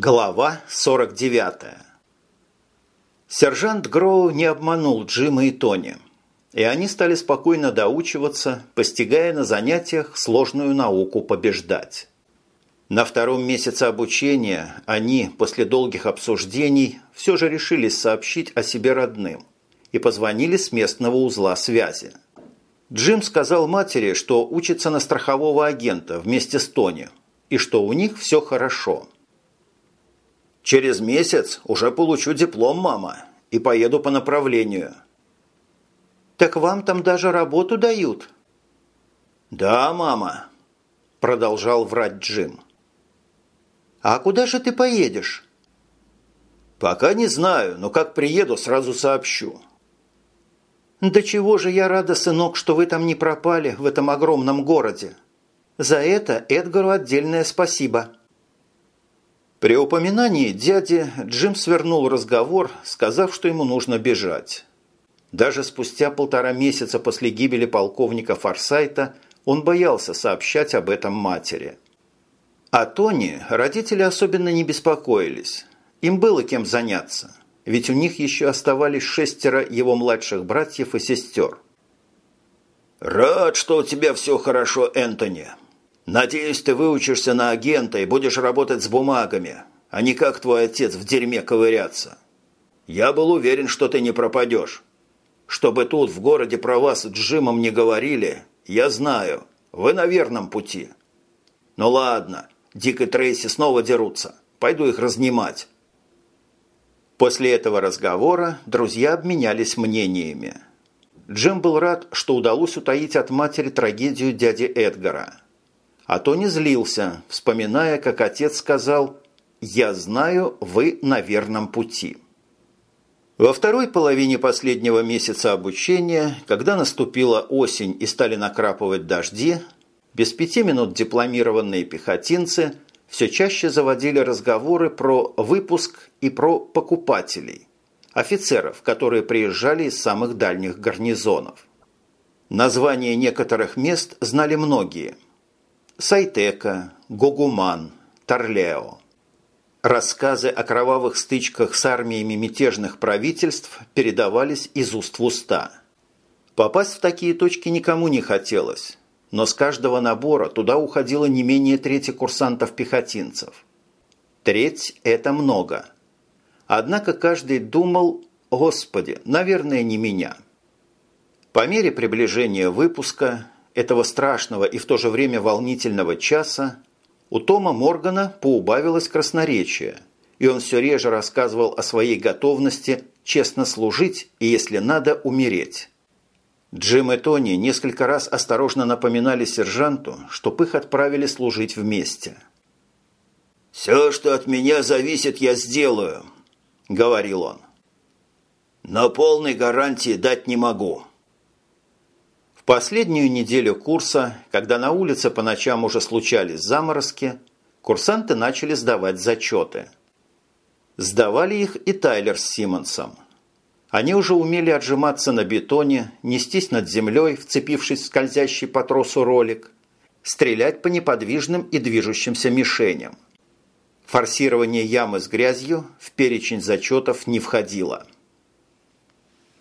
Глава 49 Сержант Гроу не обманул Джима и Тони, и они стали спокойно доучиваться, постигая на занятиях сложную науку побеждать. На втором месяце обучения они, после долгих обсуждений, все же решились сообщить о себе родным и позвонили с местного узла связи. Джим сказал матери, что учится на страхового агента вместе с Тони, и что у них все хорошо. «Через месяц уже получу диплом, мама, и поеду по направлению». «Так вам там даже работу дают?» «Да, мама», – продолжал врать Джим. «А куда же ты поедешь?» «Пока не знаю, но как приеду, сразу сообщу». «Да чего же я рада, сынок, что вы там не пропали в этом огромном городе. За это Эдгару отдельное спасибо». При упоминании дяди Джим свернул разговор, сказав, что ему нужно бежать. Даже спустя полтора месяца после гибели полковника Форсайта он боялся сообщать об этом матери. А Тони родители особенно не беспокоились. Им было кем заняться, ведь у них еще оставались шестеро его младших братьев и сестер. «Рад, что у тебя все хорошо, Энтони. Надеюсь, ты выучишься на агента и будешь работать с бумагами, а не как твой отец в дерьме ковыряться. Я был уверен, что ты не пропадешь. Чтобы тут в городе про вас с Джимом не говорили, я знаю, вы на верном пути. Ну ладно, Дик и Трейси снова дерутся. Пойду их разнимать». После этого разговора друзья обменялись мнениями. Джим был рад, что удалось утаить от матери трагедию дяди Эдгара. А то не злился, вспоминая, как отец сказал «Я знаю, вы на верном пути». Во второй половине последнего месяца обучения, когда наступила осень и стали накрапывать дожди, без пяти минут дипломированные пехотинцы все чаще заводили разговоры про выпуск и про покупателей, офицеров, которые приезжали из самых дальних гарнизонов. Названия некоторых мест знали многие. Сайтека, Гогуман, Торлео. Рассказы о кровавых стычках с армиями мятежных правительств передавались из уст в уста. Попасть в такие точки никому не хотелось, но с каждого набора туда уходило не менее трети курсантов-пехотинцев. Треть – это много. Однако каждый думал «Господи, наверное, не меня». По мере приближения выпуска этого страшного и в то же время волнительного часа у Тома Моргана поубавилось красноречие, и он все реже рассказывал о своей готовности честно служить и, если надо, умереть. Джим и Тони несколько раз осторожно напоминали сержанту, чтоб их отправили служить вместе. «Все, что от меня зависит, я сделаю», – говорил он. «Но полной гарантии дать не могу». Последнюю неделю курса, когда на улице по ночам уже случались заморозки, курсанты начали сдавать зачеты. Сдавали их и Тайлер с Симмонсом – они уже умели отжиматься на бетоне, нестись над землей, вцепившись в скользящий по тросу ролик, стрелять по неподвижным и движущимся мишеням. Форсирование ямы с грязью в перечень зачетов не входило –